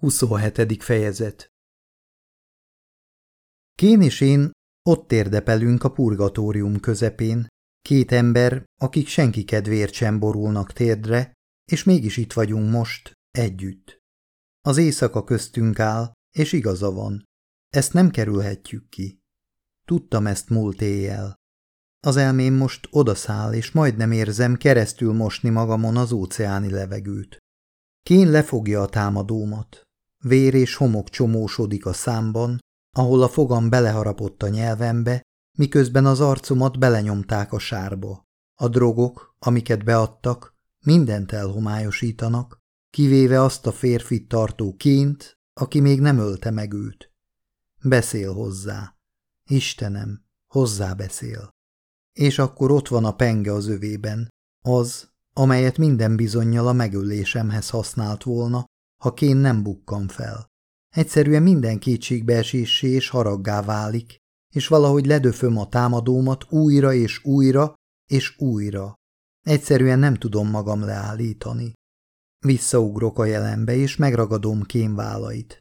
27. fejezet Kén és én ott érdepelünk a purgatórium közepén, két ember, akik senki kedvéért sem borulnak térdre, és mégis itt vagyunk most, együtt. Az éjszaka köztünk áll, és igaza van. Ezt nem kerülhetjük ki. Tudtam ezt múlt éjjel. Az elmém most odaszáll, és majdnem érzem keresztül mosni magamon az óceáni levegőt. Kén lefogja a támadómat. Vér és homok csomósodik a számban, ahol a fogam beleharapott a nyelvembe, miközben az arcomat belenyomták a sárba. A drogok, amiket beadtak, mindent elhomályosítanak, kivéve azt a férfit tartó ként, aki még nem ölte meg őt. Beszél hozzá. Istenem, hozzá beszél. És akkor ott van a penge az övében, az, amelyet minden bizonyal a megölésemhez használt volna, ha Kén nem bukkan fel. Egyszerűen minden kétségbeesésé és haraggá válik, és valahogy ledöföm a támadómat újra és újra és újra. Egyszerűen nem tudom magam leállítani. Visszaugrok a jelenbe, és megragadom Kén vállait.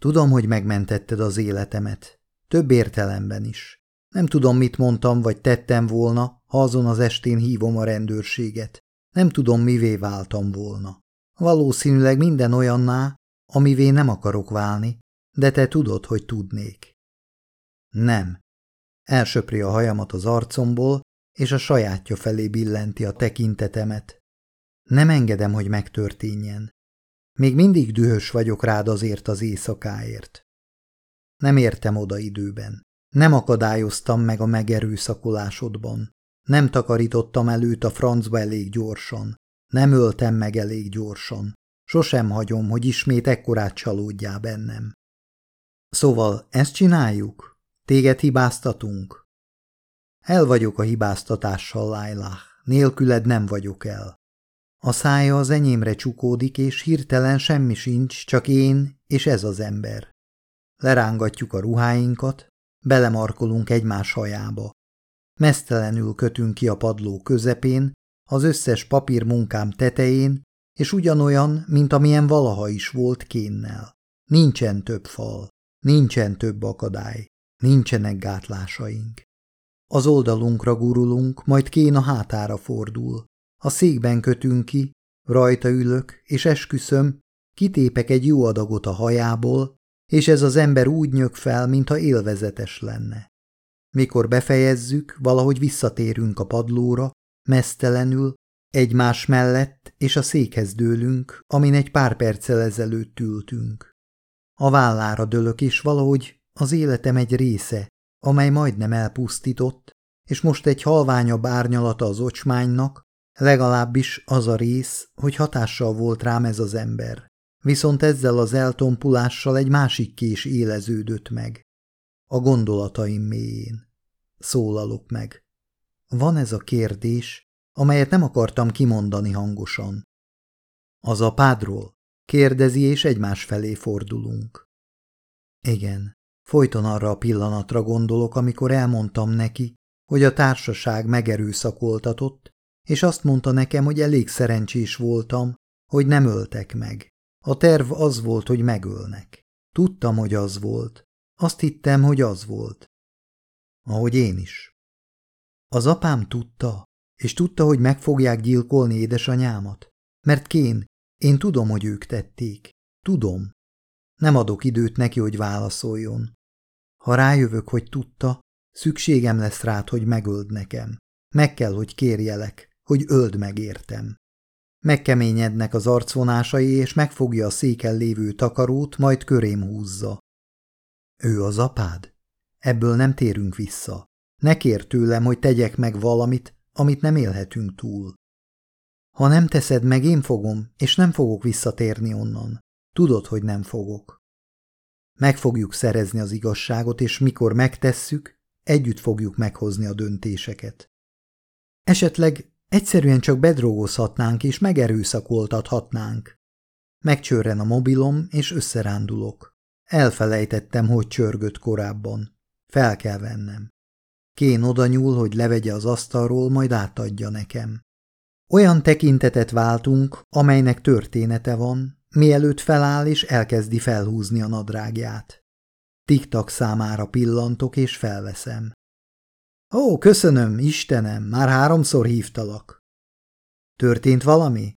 Tudom, hogy megmentetted az életemet. Több értelemben is. Nem tudom, mit mondtam vagy tettem volna, ha azon az estén hívom a rendőrséget. Nem tudom, mivé váltam volna. Valószínűleg minden olyanná, amivé nem akarok válni, de te tudod, hogy tudnék. Nem. Elsöpri a hajamat az arcomból, és a sajátja felé billenti a tekintetemet. Nem engedem, hogy megtörténjen. Még mindig dühös vagyok rád azért az éjszakáért. Nem értem oda időben. Nem akadályoztam meg a megerőszakolásodban. Nem takarítottam előtt a francba elég gyorsan. Nem öltem meg elég gyorsan. Sosem hagyom, hogy ismét ekkorát csalódjál bennem. Szóval ezt csináljuk? Téged hibáztatunk? El vagyok a hibáztatással, Lailah. Nélküled nem vagyok el. A szája az enyémre csukódik, és hirtelen semmi sincs, csak én és ez az ember. Lerángatjuk a ruháinkat, belemarkolunk egymás hajába. Mesztelenül kötünk ki a padló közepén, az összes papír munkám tetején, és ugyanolyan, mint amilyen valaha is volt kénnel. Nincsen több fal, nincsen több akadály, nincsenek gátlásaink. Az oldalunkra gurulunk, majd kén a hátára fordul. A székben kötünk ki, rajta ülök, és esküszöm, kitépek egy jó adagot a hajából, és ez az ember úgy nyög fel, mintha élvezetes lenne. Mikor befejezzük, valahogy visszatérünk a padlóra, mesztelenül, egymás mellett, és a székhez dőlünk, amin egy pár perccel ezelőtt ültünk. A vállára dőlök, és valahogy az életem egy része, amely majdnem elpusztított, és most egy halványabb árnyalata az ocsmánynak, legalábbis az a rész, hogy hatással volt rám ez az ember. Viszont ezzel az eltompulással egy másik kés éleződött meg. A gondolataim mélyén. Szólalok meg. Van ez a kérdés, amelyet nem akartam kimondani hangosan. Az apádról? Kérdezi, és egymás felé fordulunk. Igen, folyton arra a pillanatra gondolok, amikor elmondtam neki, hogy a társaság megerőszakoltatott, és azt mondta nekem, hogy elég szerencsés voltam, hogy nem öltek meg. A terv az volt, hogy megölnek. Tudtam, hogy az volt. Azt hittem, hogy az volt. Ahogy én is. Az apám tudta, és tudta, hogy meg fogják gyilkolni édesanyámat. Mert Kén, én tudom, hogy ők tették. Tudom. Nem adok időt neki, hogy válaszoljon. Ha rájövök, hogy tudta, szükségem lesz rád, hogy megöld nekem. Meg kell, hogy kérjelek, hogy öld meg értem. Megkeményednek az arcvonásai, és megfogja a széken lévő takarót, majd körém húzza. Ő az apád? Ebből nem térünk vissza. Ne kér tőlem, hogy tegyek meg valamit, amit nem élhetünk túl. Ha nem teszed meg, én fogom, és nem fogok visszatérni onnan. Tudod, hogy nem fogok. Meg fogjuk szerezni az igazságot, és mikor megtesszük, együtt fogjuk meghozni a döntéseket. Esetleg egyszerűen csak bedrogozhatnánk és megerőszakoltathatnánk. Megcsörren a mobilom, és összerándulok. Elfelejtettem, hogy csörgött korábban. Fel kell vennem. Kén oda nyúl, hogy levegye az asztalról, majd átadja nekem. Olyan tekintetet váltunk, amelynek története van, mielőtt feláll és elkezdi felhúzni a nadrágját. Tiktak számára pillantok és felveszem. Ó, köszönöm, Istenem, már háromszor hívtalak. Történt valami?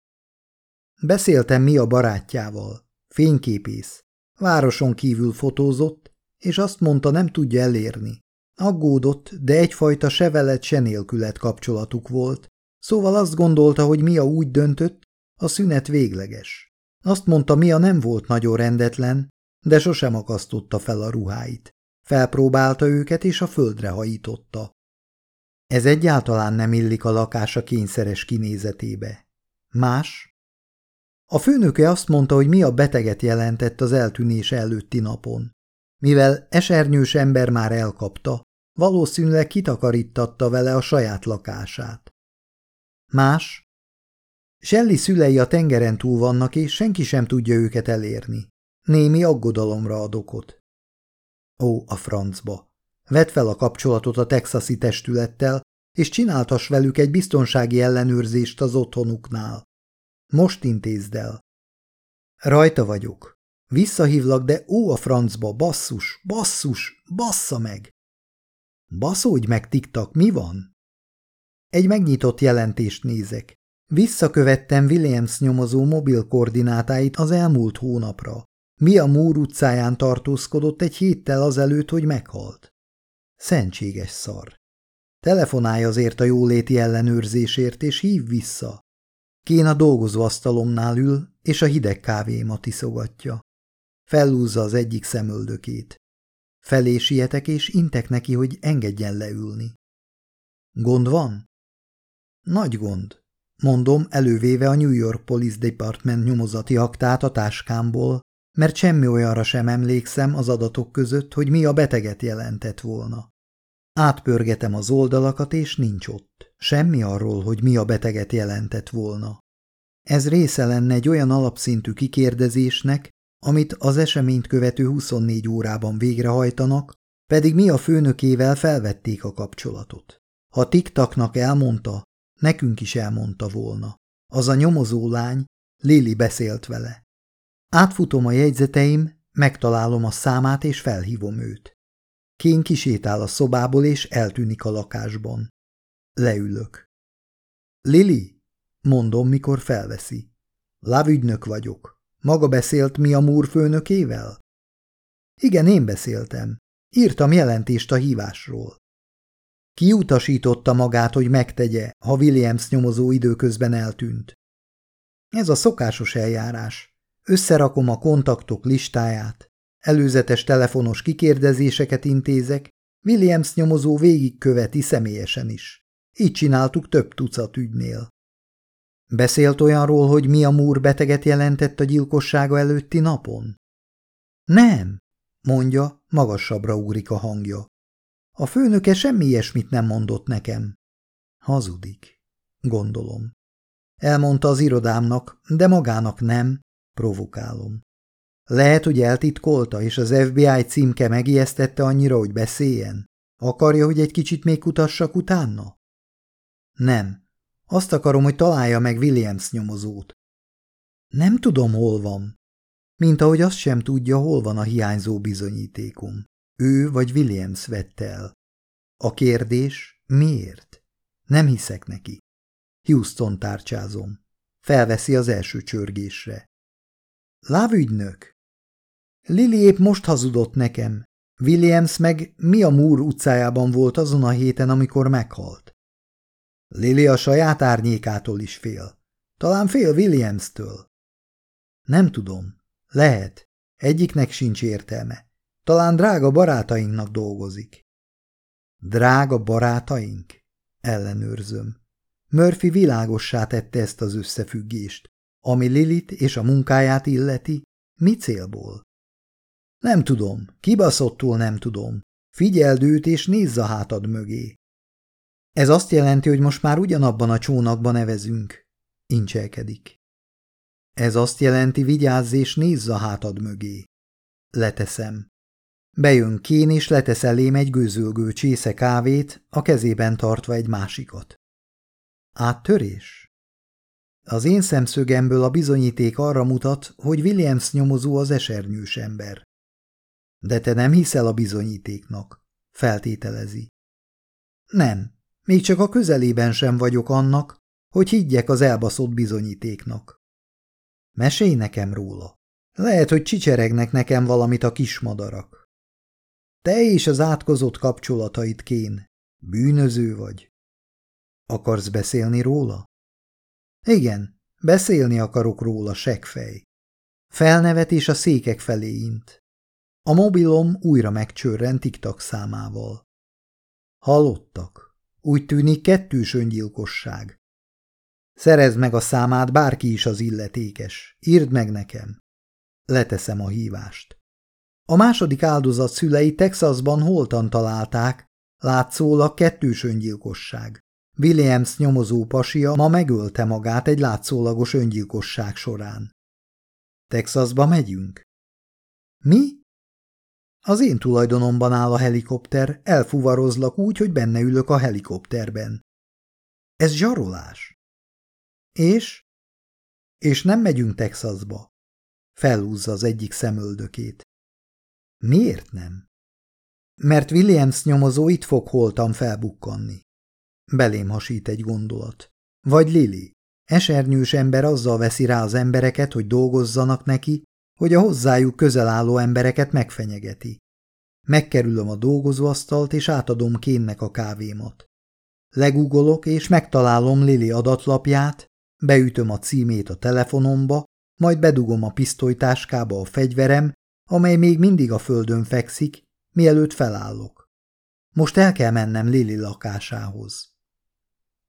Beszéltem mi a barátjával. Fényképész. Városon kívül fotózott, és azt mondta, nem tudja elérni. Aggódott, de egyfajta se veled, se kapcsolatuk volt, szóval azt gondolta, hogy Mia úgy döntött, a szünet végleges. Azt mondta, Mia nem volt nagyon rendetlen, de sosem akasztotta fel a ruháit. Felpróbálta őket, és a földre hajította. Ez egyáltalán nem illik a lakása kényszeres kinézetébe. Más? A főnöke azt mondta, hogy mi a beteget jelentett az eltűnés előtti napon. Mivel esernyős ember már elkapta, valószínűleg kitakarítatta vele a saját lakását. Más? Selli szülei a tengeren túl vannak, és senki sem tudja őket elérni. Némi aggodalomra ad okot. Ó, a francba! Vedd fel a kapcsolatot a texasi testülettel, és csináltas velük egy biztonsági ellenőrzést az otthonuknál. Most intézd el. Rajta vagyok. Visszahívlak, de ó a francba, basszus, basszus, bassza meg! Baszódj meg, tiktak, mi van? Egy megnyitott jelentést nézek. Visszakövettem Williams nyomozó mobil koordinátáit az elmúlt hónapra. Mi a Múr utcáján tartózkodott egy héttel azelőtt, hogy meghalt. Szentséges szar. Telefonálj azért a jóléti ellenőrzésért, és hív vissza. Kén a dolgozóasztalomnál ül, és a hideg kávémat iszogatja. Fellúzza az egyik szemöldökét. Felé sietek, és intek neki, hogy engedjen leülni. Gond van? Nagy gond, mondom, elővéve a New York Police Department nyomozati aktát a táskámból, mert semmi olyanra sem emlékszem az adatok között, hogy mi a beteget jelentett volna. Átpörgetem az oldalakat, és nincs ott. Semmi arról, hogy mi a beteget jelentett volna. Ez része lenne egy olyan alapszintű kikérdezésnek, amit az eseményt követő 24 órában végrehajtanak, pedig mi a főnökével felvették a kapcsolatot. Ha tiktaknak elmondta, nekünk is elmondta volna. Az a nyomozó lány, Lili beszélt vele. Átfutom a jegyzeteim, megtalálom a számát és felhívom őt. Kén kisétál a szobából és eltűnik a lakásban. Leülök. Lili, mondom, mikor felveszi. Lávügynök vagyok. Maga beszélt mi a múr főnökével? Igen, én beszéltem. Írtam jelentést a hívásról. Kiutasította magát, hogy megtegye, ha Williams nyomozó időközben eltűnt. Ez a szokásos eljárás. Összerakom a kontaktok listáját, előzetes telefonos kikérdezéseket intézek, Williams nyomozó végigköveti személyesen is. Így csináltuk több tucat ügynél. Beszélt olyanról, hogy mi a múr beteget jelentett a gyilkossága előtti napon? Nem, mondja, magasabbra ugrik a hangja. A főnöke semmi ilyesmit nem mondott nekem. Hazudik, gondolom. Elmondta az irodámnak, de magának nem, provokálom. Lehet, hogy eltitkolta, és az FBI címke megijesztette annyira, hogy beszéljen? Akarja, hogy egy kicsit még kutassak utána? Nem. Azt akarom, hogy találja meg Williams nyomozót. Nem tudom, hol van. Mint ahogy azt sem tudja, hol van a hiányzó bizonyítékom. Ő vagy Williams vette el. A kérdés, miért? Nem hiszek neki. Houston tárcsázom. Felveszi az első csörgésre. Lávügynök! Lili épp most hazudott nekem. Williams meg mi a Múr utcájában volt azon a héten, amikor meghalt. Lili a saját árnyékától is fél. Talán fél Williams-től. Nem tudom. Lehet. Egyiknek sincs értelme. Talán drága barátainknak dolgozik. Drága barátaink? Ellenőrzöm. Murphy világossá tette ezt az összefüggést. Ami Lilit és a munkáját illeti, mi célból? Nem tudom, kibaszottul nem tudom. Figyeld őt és nézz a hátad mögé. Ez azt jelenti, hogy most már ugyanabban a csónakban nevezünk. Incselkedik. Ez azt jelenti, vigyázz és nézz a hátad mögé. Leteszem. Bejön Kén és letesz elém egy gőzölgő csésze kávét, a kezében tartva egy másikat. Áttörés? Az én szemszögemből a bizonyíték arra mutat, hogy Williams nyomozó az esernyős ember. De te nem hiszel a bizonyítéknak, feltételezi. Nem, még csak a közelében sem vagyok annak, hogy higgyek az elbaszott bizonyítéknak. Mesélj nekem róla. Lehet, hogy csicseregnek nekem valamit a kismadarak. Te és az átkozott kapcsolataid kén. Bűnöző vagy. Akarsz beszélni róla? Igen, beszélni akarok róla, segfej. Felnevet és a székek felé int. A mobilom újra megcsörren tiktak számával. Halottak. Úgy tűnik kettős öngyilkosság. Szerezd meg a számát, bárki is az illetékes. Írd meg nekem. Leteszem a hívást. A második áldozat szülei Texasban holtan találták, látszólag kettős öngyilkosság. Williams nyomozó pasia ma megölte magát egy látszólagos öngyilkosság során. Texasba megyünk? Mi? Az én tulajdonomban áll a helikopter, elfuvarozlak úgy, hogy benne ülök a helikopterben. Ez zsarolás. És? És nem megyünk Texasba. Felhúzza az egyik szemöldökét. Miért nem? Mert Williams nyomozó itt fog holtam felbukkanni. Belém hasít egy gondolat. Vagy Lili. Esernyős ember azzal veszi rá az embereket, hogy dolgozzanak neki, hogy a hozzájuk közel álló embereket megfenyegeti. Megkerülöm a dolgozóasztalt, és átadom Kénnek a kávémat. Legugolok, és megtalálom Lili adatlapját, beütöm a címét a telefonomba, majd bedugom a pisztolytáskába a fegyverem, amely még mindig a földön fekszik, mielőtt felállok. Most el kell mennem Lili lakásához.